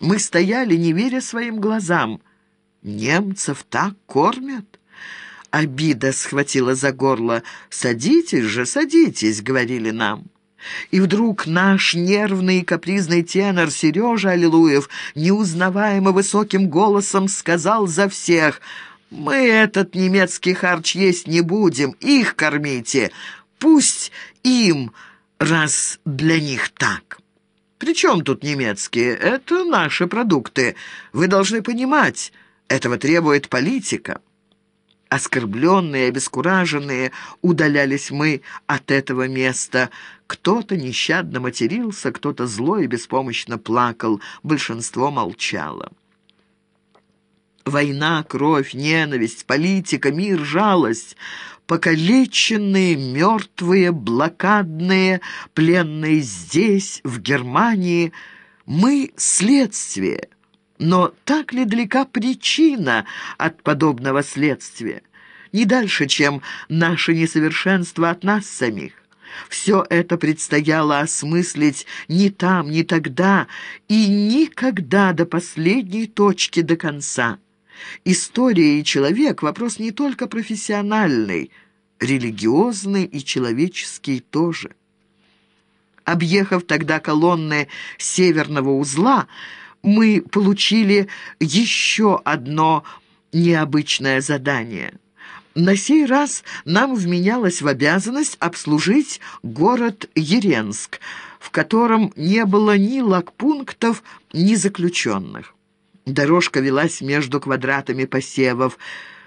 Мы стояли, не веря своим глазам. Немцев так кормят? Обида схватила за горло. «Садитесь же, садитесь», — говорили нам. И вдруг наш нервный и капризный тенор Сережа Аллилуев неузнаваемо высоким голосом сказал за всех «Мы этот немецкий харч есть не будем, их кормите, пусть им, раз для них так». «При чем тут немецкие? Это наши продукты. Вы должны понимать, этого требует политика». Оскорбленные, обескураженные, удалялись мы от этого места. Кто-то нещадно матерился, кто-то зло и беспомощно плакал, большинство молчало. Война, кровь, ненависть, политика, мир, жалость покалеченные, мертвые, блокадные, пленные здесь, в Германии. Мы — следствие. Но так ли далека причина от подобного следствия? Не дальше, чем наше несовершенство от нас самих. Все это предстояло осмыслить не там, не тогда и никогда до последней точки до конца. История и человек – вопрос не только профессиональный, религиозный и человеческий тоже. Объехав тогда колонны северного узла, мы получили еще одно необычное задание. На сей раз нам вменялось в обязанность обслужить город Еренск, в котором не было ни лагпунктов, ни заключенных. Дорожка велась между квадратами посевов.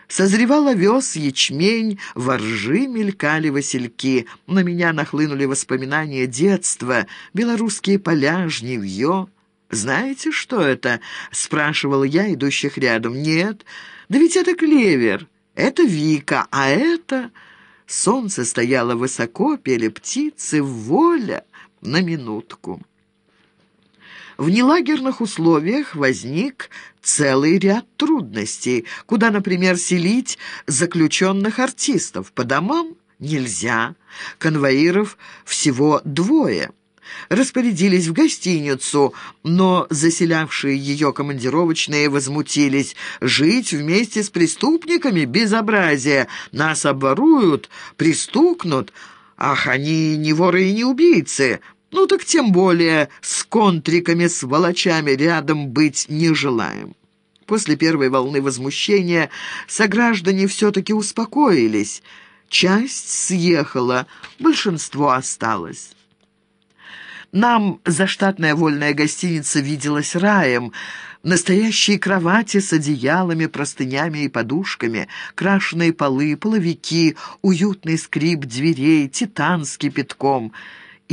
Созревал овес, ячмень, воржи мелькали васильки. На меня нахлынули воспоминания детства, белорусские поля, жневье. «Знаете, что это?» — спрашивал я, идущих рядом. «Нет, да ведь это клевер, это Вика, а это...» Солнце стояло высоко, пели птицы, воля на минутку. В нелагерных условиях возник целый ряд трудностей, куда, например, селить заключенных артистов. По домам нельзя, конвоиров всего двое – распорядились в гостиницу, но заселявшие ее командировочные возмутились. «Жить вместе с преступниками – безобразие! Нас оборуют, пристукнут. Ах, они не воры и не убийцы!» Ну так тем более с контриками, с волочами рядом быть не желаем. После первой волны возмущения сограждане все-таки успокоились. Часть съехала, большинство осталось. Нам заштатная вольная гостиница виделась раем. Настоящие кровати с одеялами, простынями и подушками, крашеные полы, половики, уютный скрип дверей, титан с кипятком.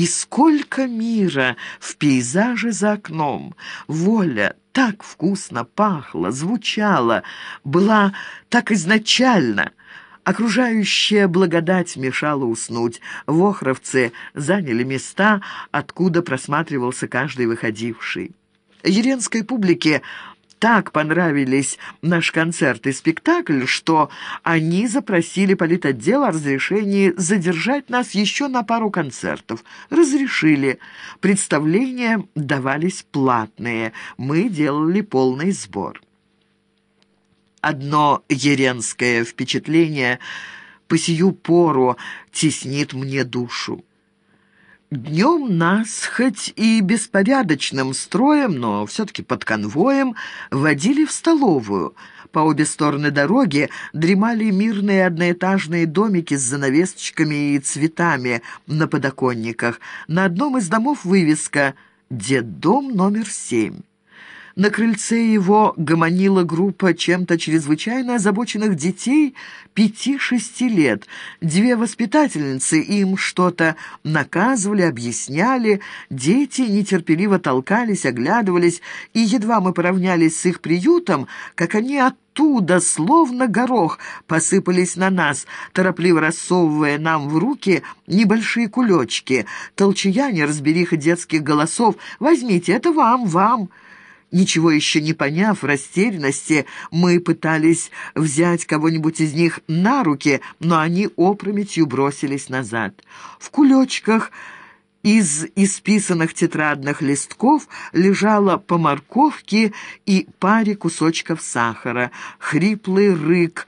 И сколько мира в пейзаже за окном. Воля так вкусно пахла, звучала, была так изначально — Окружающая благодать мешала уснуть. Вохровцы заняли места, откуда просматривался каждый выходивший. Еренской публике так понравились наш концерт и спектакль, что они запросили политотдел о разрешении задержать нас еще на пару концертов. Разрешили. Представления давались платные. Мы делали полный сбор. Одно еренское впечатление по сию пору теснит мне душу. Днем нас, хоть и беспорядочным строем, но все-таки под конвоем, водили в столовую. По обе стороны дороги дремали мирные одноэтажные домики с занавесочками и цветами на подоконниках. На одном из домов вывеска «Детдом номер семь». На крыльце его гомонила группа чем-то чрезвычайно озабоченных детей пяти-шести лет. Две воспитательницы им что-то наказывали, объясняли. Дети нетерпеливо толкались, оглядывались, и едва мы поравнялись с их приютом, как они оттуда, словно горох, посыпались на нас, торопливо рассовывая нам в руки небольшие кулечки. Толчая неразбериха детских голосов «Возьмите, это вам, вам!» Ничего еще не поняв растерянности, мы пытались взять кого-нибудь из них на руки, но они опрометью бросились назад. В кулечках Из исписанных тетрадных листков лежало по морковке и паре кусочков сахара. Хриплый рык